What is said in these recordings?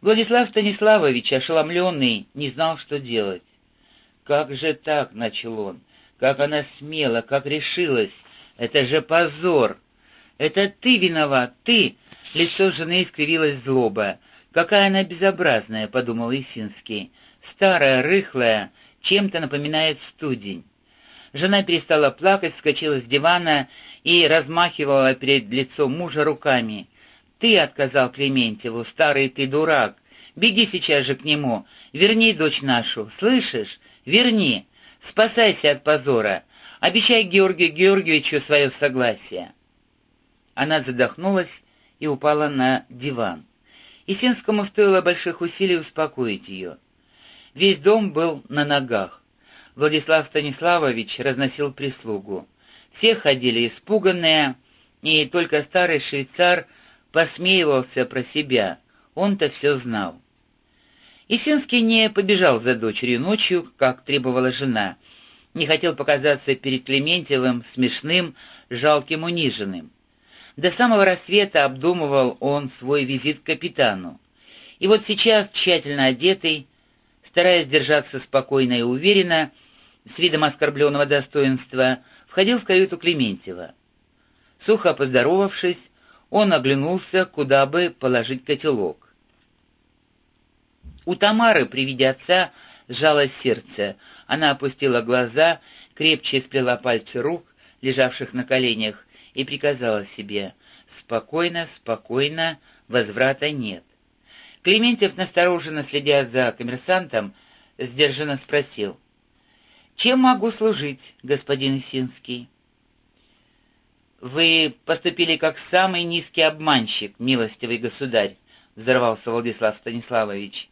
Владислав Станиславович, ошеломленный, не знал, что делать. «Как же так?» — начал он. «Как она смела, как решилась! Это же позор! Это ты виноват, ты!» Лицо жены искривилось злоба. «Какая она безобразная!» — подумал Исинский. «Старая, рыхлая, чем-то напоминает студень». Жена перестала плакать, вскочила с дивана и размахивала перед лицом мужа руками. «Ты отказал Клементьеву, старый ты дурак! Беги сейчас же к нему, верни дочь нашу, слышишь? Верни! Спасайся от позора! Обещай Георгию Георгиевичу свое согласие!» Она задохнулась и упала на диван. Исинскому стоило больших усилий успокоить ее. Весь дом был на ногах. Владислав Станиславович разносил прислугу. Все ходили испуганные, и только старый швейцар посмеивался про себя. Он-то все знал. Исинский не побежал за дочерью ночью, как требовала жена. Не хотел показаться перед Клементьевым смешным, жалким, униженным. До самого рассвета обдумывал он свой визит к капитану. И вот сейчас, тщательно одетый, стараясь держаться спокойно и уверенно, с видом оскорбленного достоинства, входил в каюту Клементьева. Сухо поздоровавшись, он оглянулся, куда бы положить котелок. У Тамары при виде отца сжалось сердце. Она опустила глаза, крепче сплела пальцы рук, лежавших на коленях, и приказала себе «Спокойно, спокойно, возврата нет». Клементьев, настороженно следя за коммерсантом, сдержанно спросил «Чем могу служить, господин Синский?» «Вы поступили как самый низкий обманщик, милостивый государь», — взорвался Владислав Станиславович.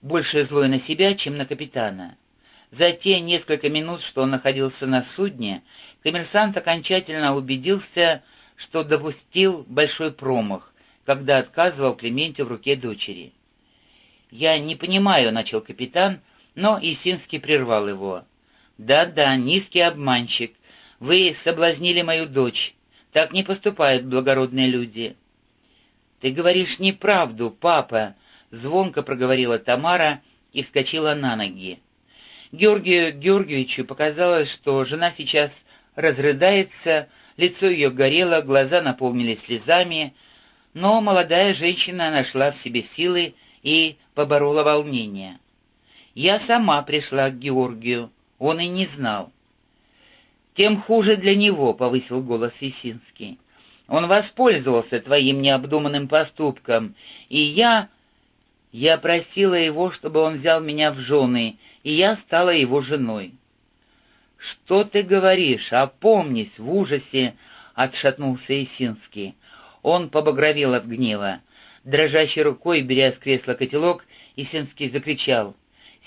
«Больше злой на себя, чем на капитана». За те несколько минут, что он находился на судне, коммерсант окончательно убедился, что допустил большой промах, когда отказывал Клементе в руке дочери. «Я не понимаю», — начал капитан, но Исинский прервал его. «Да-да, низкий обманщик. Вы соблазнили мою дочь. Так не поступают благородные люди». «Ты говоришь неправду, папа», — звонко проговорила Тамара и вскочила на ноги. Георгию Георгиевичу показалось, что жена сейчас разрыдается, лицо ее горело, глаза наполнились слезами, но молодая женщина нашла в себе силы и поборола волнение. «Я сама пришла к Георгию, он и не знал». «Тем хуже для него», — повысил голос Исинский. «Он воспользовался твоим необдуманным поступком, и я...» «Я просила его, чтобы он взял меня в жены, и я стала его женой». «Что ты говоришь? Опомнись!» — в ужасе отшатнулся Исинский. Он побагровел от гнева. Дрожащей рукой, беря с кресла котелок, Исинский закричал.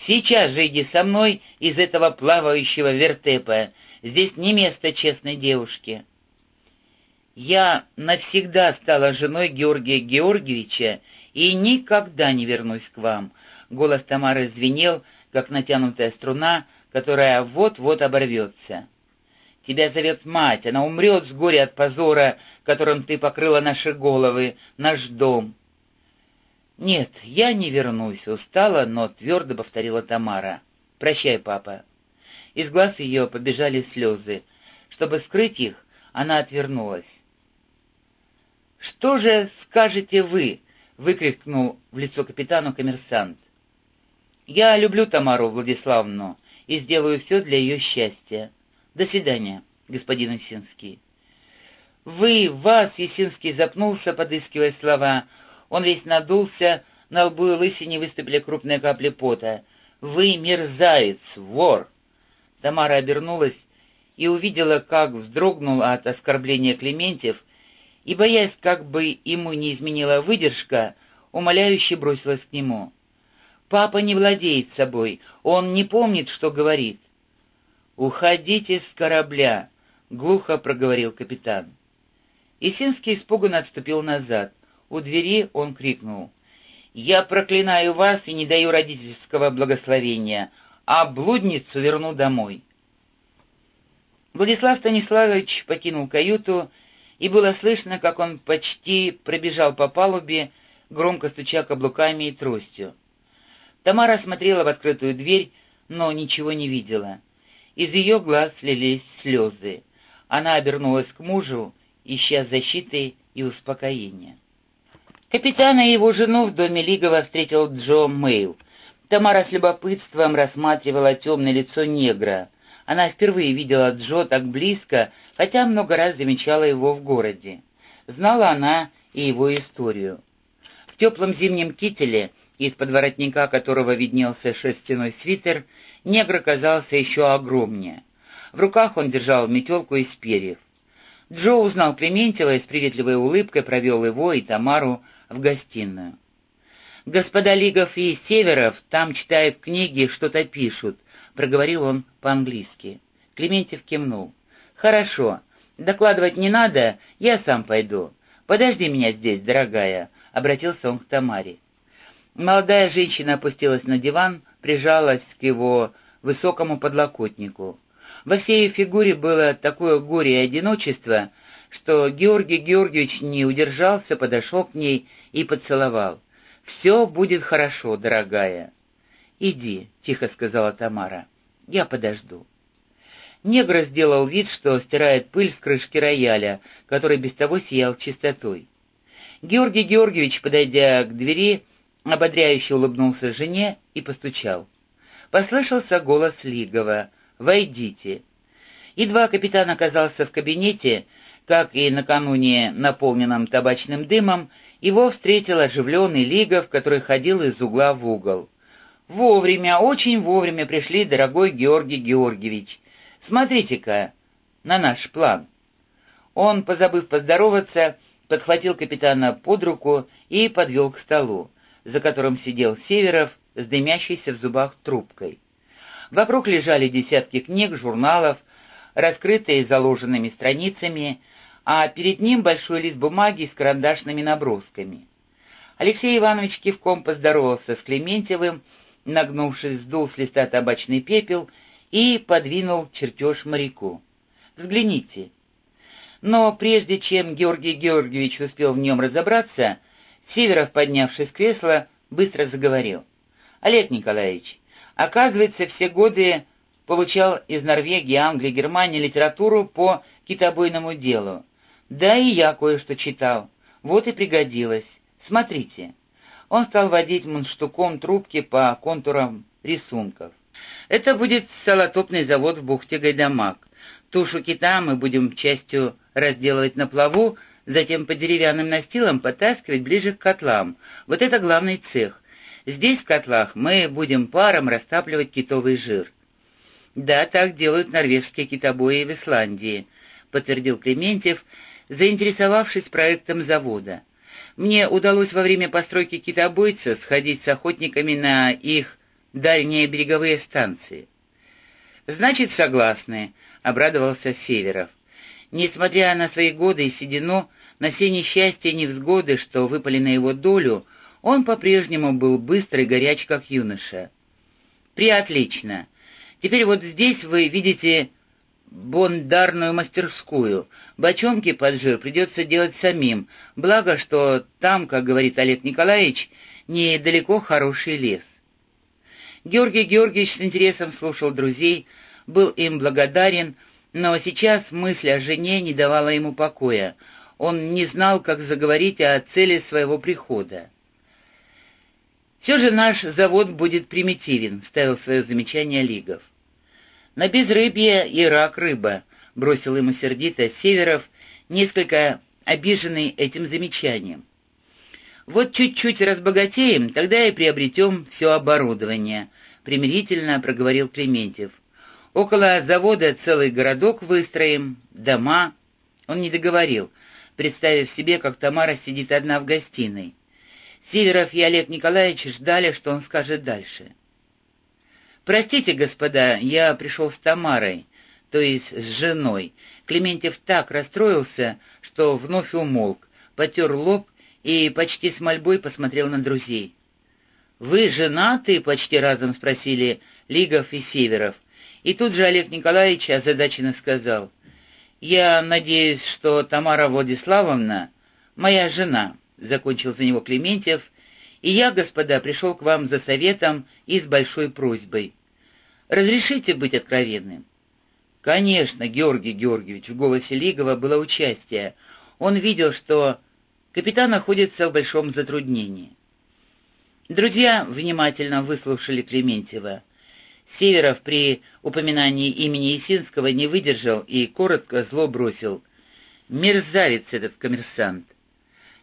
«Сейчас же иди со мной из этого плавающего вертепа. Здесь не место честной девушке». «Я навсегда стала женой Георгия Георгиевича и никогда не вернусь к вам». Голос Тамары звенел, как натянутая струна, которая вот-вот оборвется. Тебя зовет мать, она умрет с горя от позора, которым ты покрыла наши головы, наш дом. Нет, я не вернусь, устала, но твердо повторила Тамара. Прощай, папа. Из глаз ее побежали слезы. Чтобы скрыть их, она отвернулась. «Что же скажете вы?» — выкрикнул в лицо капитану коммерсант. «Я люблю Тамару Владиславовну и сделаю все для ее счастья. До свидания, господин Исинский». «Вы, вас!» — Есинский запнулся, подыскивая слова. Он весь надулся, на лбу и лысине выступили крупные капли пота. «Вы мерзавец, вор!» Тамара обернулась и увидела, как вздрогнул от оскорбления Клементьев, и, боясь, как бы ему не изменила выдержка, умоляюще бросилась к нему. Папа не владеет собой, он не помнит, что говорит. «Уходите с корабля», — глухо проговорил капитан. Исинский испуганно отступил назад. У двери он крикнул. «Я проклинаю вас и не даю родительского благословения, а блудницу верну домой». Владислав Станиславович покинул каюту, и было слышно, как он почти пробежал по палубе, громко стуча каблуками и тростью. Тамара смотрела в открытую дверь, но ничего не видела. Из ее глаз слились слезы. Она обернулась к мужу, ища защиты и успокоения. Капитана и его жену в доме Лигова встретил Джо Мейл. Тамара с любопытством рассматривала темное лицо негра. Она впервые видела Джо так близко, хотя много раз замечала его в городе. Знала она и его историю. В теплом зимнем кителе, из-под воротника которого виднелся шерстяной свитер, негр казался еще огромнее. В руках он держал метелку из перьев. Джо узнал Клементьева и с приветливой улыбкой провел его и Тамару в гостиную. «Господа Лигов и Северов там читают книги, что-то пишут», — проговорил он по-английски. Клементьев кивнул. «Хорошо. Докладывать не надо, я сам пойду. Подожди меня здесь, дорогая», — обратился он к Тамаре. Молодая женщина опустилась на диван, прижалась к его высокому подлокотнику. Во всей фигуре было такое горе и одиночество, что Георгий Георгиевич не удержался, подошел к ней и поцеловал. «Все будет хорошо, дорогая». «Иди», — тихо сказала Тамара, — «я подожду». Негр сделал вид, что стирает пыль с крышки рояля, который без того сиял чистотой. Георгий Георгиевич, подойдя к двери, ободряюще улыбнулся жене и постучал. Послышался голос Лигова. Войдите». Едва капитан оказался в кабинете, как и накануне наполненном табачным дымом, его встретил оживленный Лигов, который ходил из угла в угол. «Вовремя, очень вовремя пришли, дорогой Георгий Георгиевич. Смотрите-ка на наш план». Он, позабыв поздороваться, подхватил капитана под руку и подвел к столу, за которым сидел Северов с дымящейся в зубах трубкой. Вокруг лежали десятки книг, журналов, раскрытые заложенными страницами, а перед ним большой лист бумаги с карандашными набросками. Алексей Иванович кивком поздоровался с Клементьевым, нагнувшись, сдул с листа табачный пепел и подвинул чертеж моряку. «Взгляните». Но прежде чем Георгий Георгиевич успел в нем разобраться, Северов, поднявшись с кресла, быстро заговорил. «Олег Николаевич, Оказывается, все годы получал из Норвегии, Англии, Германии литературу по китобойному делу. Да и я кое-что читал. Вот и пригодилось. Смотрите. Он стал водить мундштуком трубки по контурам рисунков. Это будет салотопный завод в бухте Гайдамак. Тушу кита мы будем частью разделывать на плаву, затем по деревянным настилам потаскивать ближе к котлам. Вот это главный цех. Здесь, в котлах, мы будем паром растапливать китовый жир». «Да, так делают норвежские китобои в Исландии», — подтвердил Клементьев, заинтересовавшись проектом завода. «Мне удалось во время постройки китобойца сходить с охотниками на их дальние береговые станции». «Значит, согласны», — обрадовался Северов. Несмотря на свои годы и седину, на все несчастья и невзгоды, что выпали на его долю, он по-прежнему был быстрый, горяч, как юноша. «Приотлично. Теперь вот здесь вы видите бондарную мастерскую. Бочонки под жир придется делать самим, благо, что там, как говорит Олег Николаевич, недалеко хороший лес». Георгий Георгиевич с интересом слушал друзей, был им благодарен, но сейчас мысль о жене не давала ему покоя. Он не знал, как заговорить о цели своего прихода. «Все же наш завод будет примитивен», — вставил свое замечание Лигов. «На безрыбье и рак рыба», — бросил ему сердито Северов, несколько обиженный этим замечанием. «Вот чуть-чуть разбогатеем, тогда и приобретем все оборудование», — примирительно проговорил Клементьев. «Около завода целый городок выстроим, дома». Он не договорил, представив себе, как Тамара сидит одна в гостиной. Северов и Олег Николаевич ждали, что он скажет дальше. «Простите, господа, я пришел с Тамарой, то есть с женой». Клементьев так расстроился, что вновь умолк, потер лоб и почти с мольбой посмотрел на друзей. «Вы женаты?» — почти разом спросили Лигов и Северов. И тут же Олег Николаевич озадаченно сказал, «Я надеюсь, что Тамара Владиславовна моя жена». — закончил за него Клементьев, — «и я, господа, пришел к вам за советом и с большой просьбой. Разрешите быть откровенным?» «Конечно, Георгий Георгиевич», — в голосе Лигова было участие. Он видел, что капитан находится в большом затруднении. Друзья внимательно выслушали Клементьева. Северов при упоминании имени Есинского не выдержал и коротко зло бросил. «Мерзавец этот коммерсант!»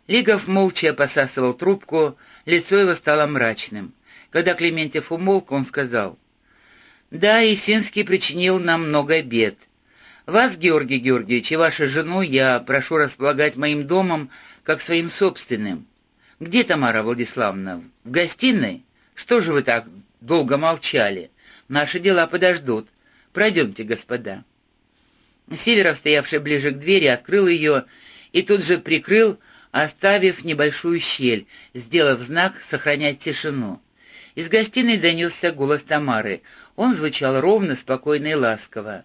Лигов молча посасывал трубку, лицо его стало мрачным. Когда Клементьев умолк, он сказал, «Да, Есинский причинил нам много бед. Вас, Георгий Георгиевич, и вашу жену я прошу располагать моим домом как своим собственным. Где Тамара Владиславовна? В гостиной? Что же вы так долго молчали?» Наши дела подождут. Пройдемте, господа». Северов, стоявший ближе к двери, открыл ее и тут же прикрыл, оставив небольшую щель, сделав знак «сохранять тишину». Из гостиной донесся голос Тамары. Он звучал ровно, спокойно и ласково.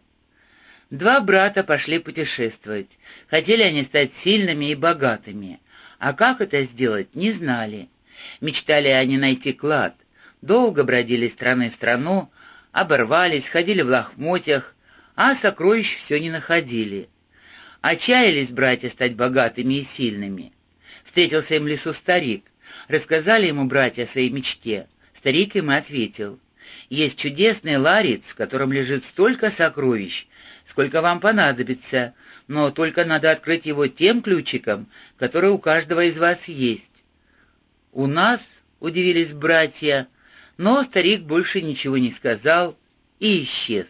Два брата пошли путешествовать. Хотели они стать сильными и богатыми. А как это сделать, не знали. Мечтали они найти клад. Долго бродили страны в страну, оборвались, ходили в лохмотьях, а сокровищ все не находили. Отчаялись братья стать богатыми и сильными. Встретился им в лесу старик. Рассказали ему братья о своей мечте. Старик им ответил. «Есть чудесный ларец, в котором лежит столько сокровищ, сколько вам понадобится, но только надо открыть его тем ключиком, который у каждого из вас есть». «У нас?» — удивились братья — но старик больше ничего не сказал и исчез.